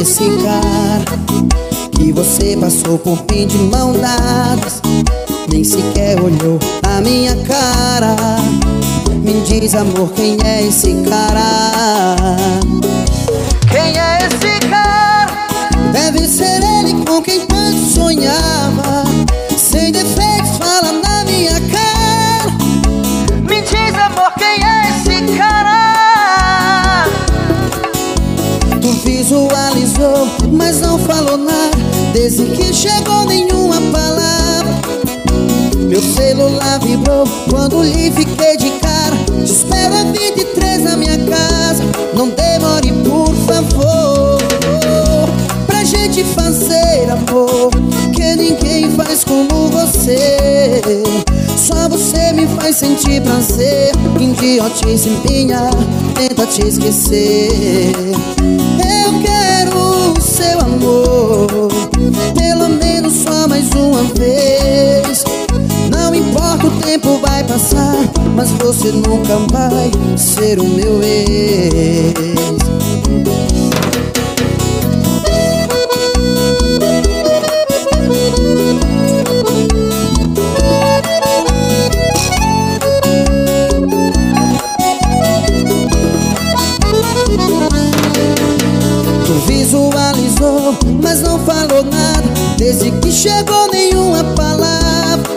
Esse cara que você passou por mim de mão dadas? Nem sequer olhou a minha cara Me diz amor, quem é esse cara? Quem é esse cara? Deve ser ele com quem tanto sonhava Sem defeitos, fala na minha cara Me diz amor, quem é visualizou, mas não falou nada. Desde que chegou nenhuma palavra. Meu celular vibrou quando lhe fiquei de cara. Te espero a 23 na minha casa. Não demore por favor. Pra gente fazer amor Que ninguém faz como você. Só você me faz sentir prazer. Idiotice minha, tenta te esquecer uma vez. Não importa o tempo vai passar Mas você nunca vai ser o meu ex mas não falou nada. Desde que chegou nenhuma palavra.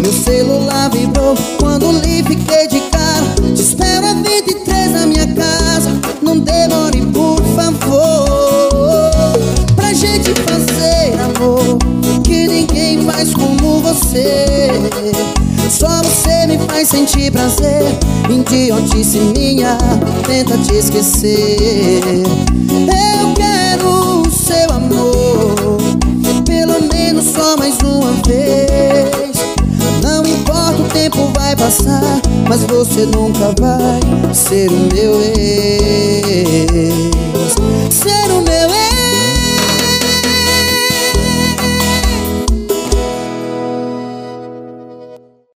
Meu celular vibrou quando lhe fiquei de cara. Te espero a 23 na minha casa. Não demore por favor. Pra gente fazer amor Que ninguém faz como você. Só você me faz sentir prazer. Idiotice minha, tenta te esquecer seu amor. Pelo menos só mais uma vez. Não importa o tempo vai passar Mas você nunca vai ser o meu ex